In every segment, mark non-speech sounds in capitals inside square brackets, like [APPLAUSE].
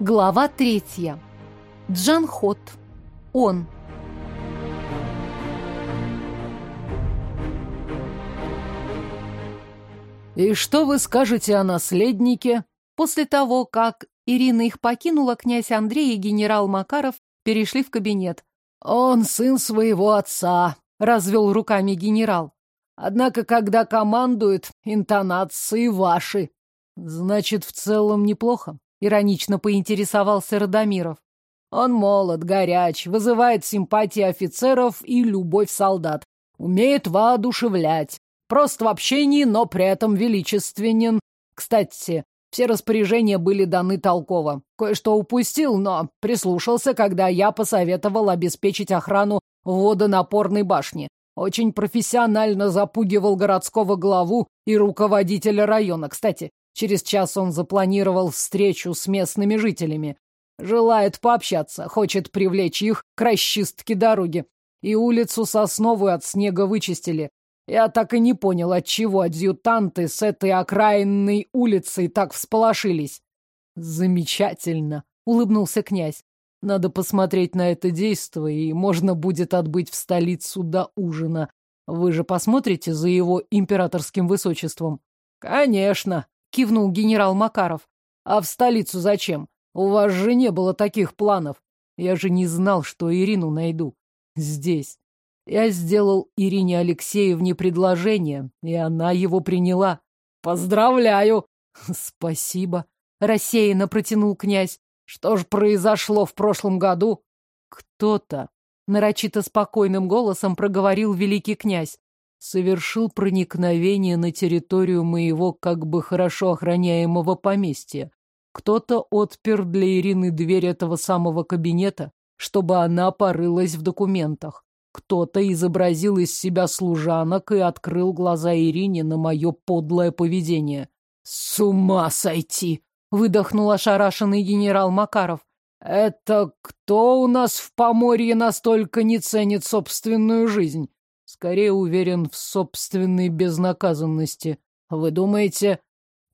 Глава третья. Джанхот. Он. «И что вы скажете о наследнике?» После того, как Ирина их покинула, князь Андрей и генерал Макаров перешли в кабинет. «Он сын своего отца», — развел руками генерал. «Однако, когда командует, интонации ваши». «Значит, в целом неплохо», — иронично поинтересовался Радомиров. «Он молод, горяч, вызывает симпатии офицеров и любовь солдат, умеет воодушевлять, прост в общении, но при этом величественен. Кстати, все распоряжения были даны толково. Кое-что упустил, но прислушался, когда я посоветовал обеспечить охрану водонапорной башни. Очень профессионально запугивал городского главу и руководителя района. Кстати, через час он запланировал встречу с местными жителями. Желает пообщаться, хочет привлечь их к расчистке дороги. И улицу Сосновую от снега вычистили. Я так и не понял, отчего адъютанты с этой окраинной улицы так всполошились. Замечательно, улыбнулся князь. Надо посмотреть на это действо, и можно будет отбыть в столицу до ужина. Вы же посмотрите за его императорским высочеством? Конечно, кивнул генерал Макаров. А в столицу зачем? У вас же не было таких планов. Я же не знал, что Ирину найду. Здесь. Я сделал Ирине Алексеевне предложение, и она его приняла. Поздравляю! [LAUGHS] Спасибо. Рассеянно протянул князь. Что ж произошло в прошлом году? Кто-то, нарочито спокойным голосом проговорил великий князь, совершил проникновение на территорию моего как бы хорошо охраняемого поместья. Кто-то отпер для Ирины дверь этого самого кабинета, чтобы она порылась в документах. Кто-то изобразил из себя служанок и открыл глаза Ирине на мое подлое поведение. «С ума сойти!» — выдохнул ошарашенный генерал Макаров. «Это кто у нас в Поморье настолько не ценит собственную жизнь? Скорее уверен в собственной безнаказанности. Вы думаете...»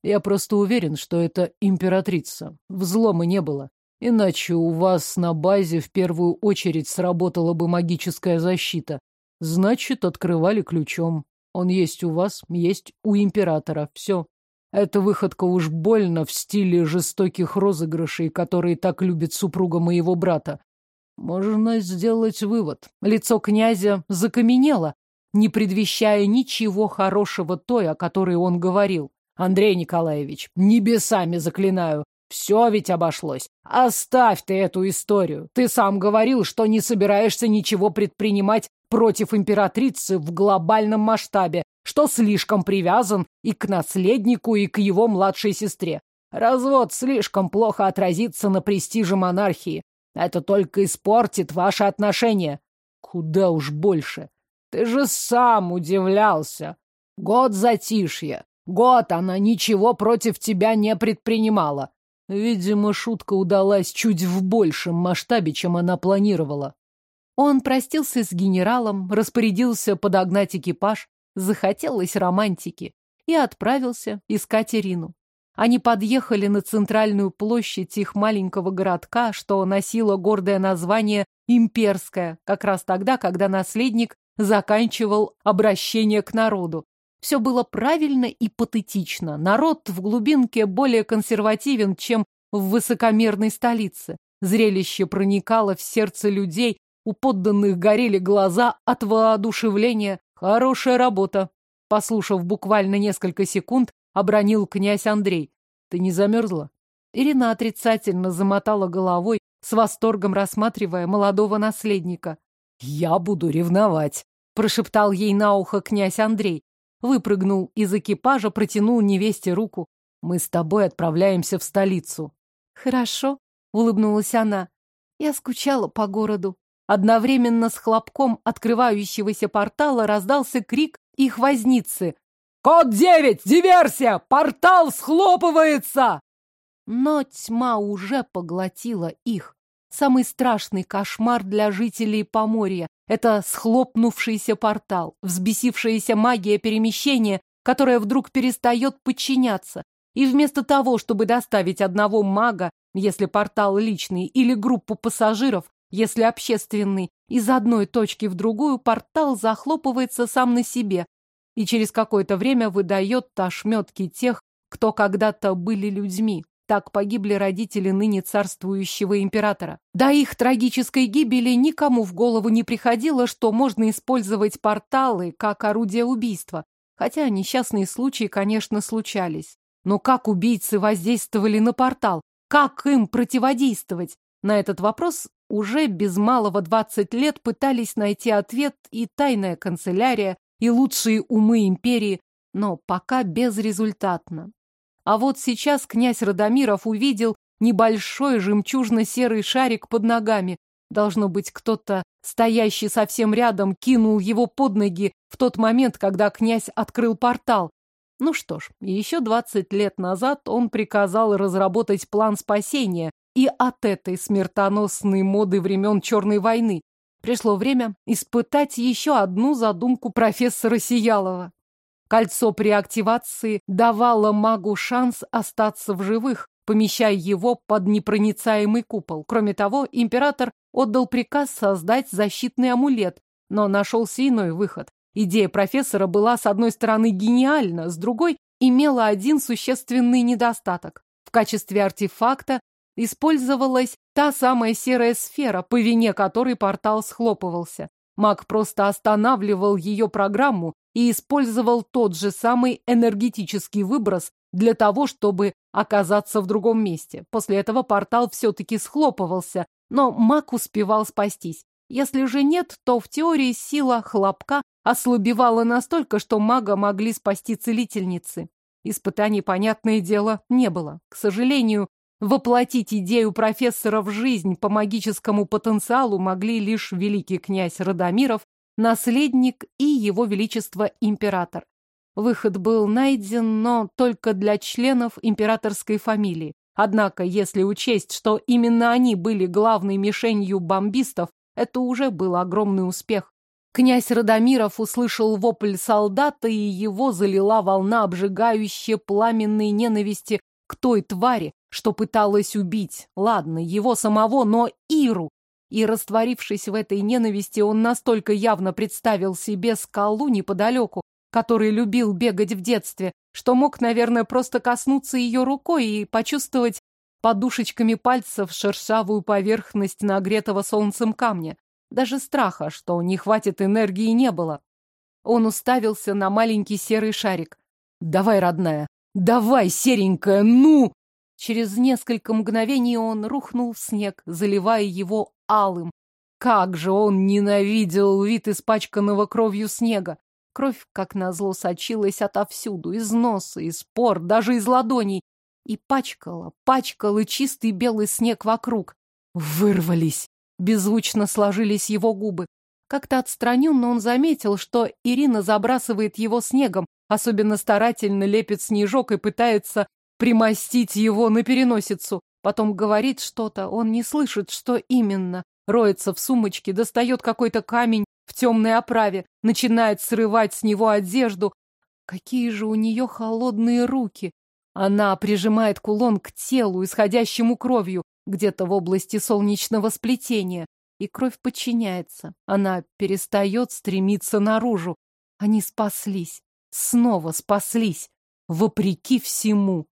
«Я просто уверен, что это императрица. Взлома не было. Иначе у вас на базе в первую очередь сработала бы магическая защита. Значит, открывали ключом. Он есть у вас, есть у императора. Все. Эта выходка уж больно в стиле жестоких розыгрышей, которые так любит супруга моего брата. Можно сделать вывод. Лицо князя закаменело, не предвещая ничего хорошего той, о которой он говорил. Андрей Николаевич, небесами заклинаю, все ведь обошлось. Оставь ты эту историю. Ты сам говорил, что не собираешься ничего предпринимать против императрицы в глобальном масштабе, что слишком привязан и к наследнику, и к его младшей сестре. Развод слишком плохо отразится на престиже монархии. Это только испортит ваши отношения. Куда уж больше. Ты же сам удивлялся. Год затишья. Год она ничего против тебя не предпринимала. Видимо, шутка удалась чуть в большем масштабе, чем она планировала. Он простился с генералом, распорядился подогнать экипаж, захотелось романтики, и отправился искать Ирину. Они подъехали на центральную площадь их маленького городка, что носило гордое название Имперская, как раз тогда, когда наследник заканчивал обращение к народу. Все было правильно и патетично. Народ в глубинке более консервативен, чем в высокомерной столице. Зрелище проникало в сердце людей, у подданных горели глаза от воодушевления. Хорошая работа. Послушав буквально несколько секунд, обронил князь Андрей. Ты не замерзла? Ирина отрицательно замотала головой, с восторгом рассматривая молодого наследника. «Я буду ревновать», — прошептал ей на ухо князь Андрей выпрыгнул из экипажа, протянул невесте руку. «Мы с тобой отправляемся в столицу». «Хорошо», — улыбнулась она. «Я скучала по городу». Одновременно с хлопком открывающегося портала раздался крик их возницы. «Код девять! Диверсия! Портал схлопывается!» Но тьма уже поглотила их. Самый страшный кошмар для жителей Поморья — это схлопнувшийся портал, взбесившаяся магия перемещения, которая вдруг перестает подчиняться. И вместо того, чтобы доставить одного мага если портал личный, или группу пассажиров, если общественный. Из одной точки в другую портал захлопывается сам на себе и через какое-то время выдает ошметки тех, кто когда-то были людьми. Так погибли родители ныне царствующего императора. До их трагической гибели никому в голову не приходило, что можно использовать порталы как орудие убийства. Хотя несчастные случаи, конечно, случались. Но как убийцы воздействовали на портал? Как им противодействовать? На этот вопрос уже без малого 20 лет пытались найти ответ и тайная канцелярия, и лучшие умы империи, но пока безрезультатно. А вот сейчас князь Радомиров увидел небольшой жемчужно-серый шарик под ногами. Должно быть, кто-то, стоящий совсем рядом, кинул его под ноги в тот момент, когда князь открыл портал. Ну что ж, еще двадцать лет назад он приказал разработать план спасения и от этой смертоносной моды времен Черной войны. Пришло время испытать еще одну задумку профессора Сиялова. Кольцо при активации давало магу шанс остаться в живых, помещая его под непроницаемый купол. Кроме того, император отдал приказ создать защитный амулет, но нашелся иной выход. Идея профессора была, с одной стороны, гениальна, с другой имела один существенный недостаток. В качестве артефакта использовалась та самая серая сфера, по вине которой портал схлопывался. Маг просто останавливал ее программу и использовал тот же самый энергетический выброс для того, чтобы оказаться в другом месте. После этого портал все-таки схлопывался, но маг успевал спастись. Если же нет, то в теории сила хлопка ослабевала настолько, что мага могли спасти целительницы. Испытаний, понятное дело, не было. К сожалению, Воплотить идею профессора в жизнь по магическому потенциалу могли лишь великий князь Радомиров, наследник и его величество император. Выход был найден, но только для членов императорской фамилии. Однако, если учесть, что именно они были главной мишенью бомбистов, это уже был огромный успех. Князь Радомиров услышал вопль солдата, и его залила волна обжигающей пламенной ненависти к той твари, что пыталась убить, ладно, его самого, но Иру. И, растворившись в этой ненависти, он настолько явно представил себе скалу неподалеку, который любил бегать в детстве, что мог, наверное, просто коснуться ее рукой и почувствовать подушечками пальцев шершавую поверхность нагретого солнцем камня. Даже страха, что не хватит энергии, не было. Он уставился на маленький серый шарик. «Давай, родная, давай, серенькая, ну!» Через несколько мгновений он рухнул в снег, заливая его алым. Как же он ненавидел вид испачканного кровью снега! Кровь, как назло, сочилась отовсюду, из носа, из пор, даже из ладоней. И пачкала, пачкала чистый белый снег вокруг. Вырвались! Беззвучно сложились его губы. Как-то отстраненно он заметил, что Ирина забрасывает его снегом, особенно старательно лепит снежок и пытается примостить его на переносицу. Потом говорит что-то, он не слышит, что именно. Роется в сумочке, достает какой-то камень в темной оправе, начинает срывать с него одежду. Какие же у нее холодные руки! Она прижимает кулон к телу, исходящему кровью, где-то в области солнечного сплетения. И кровь подчиняется. Она перестает стремиться наружу. Они спаслись. Снова спаслись. Вопреки всему.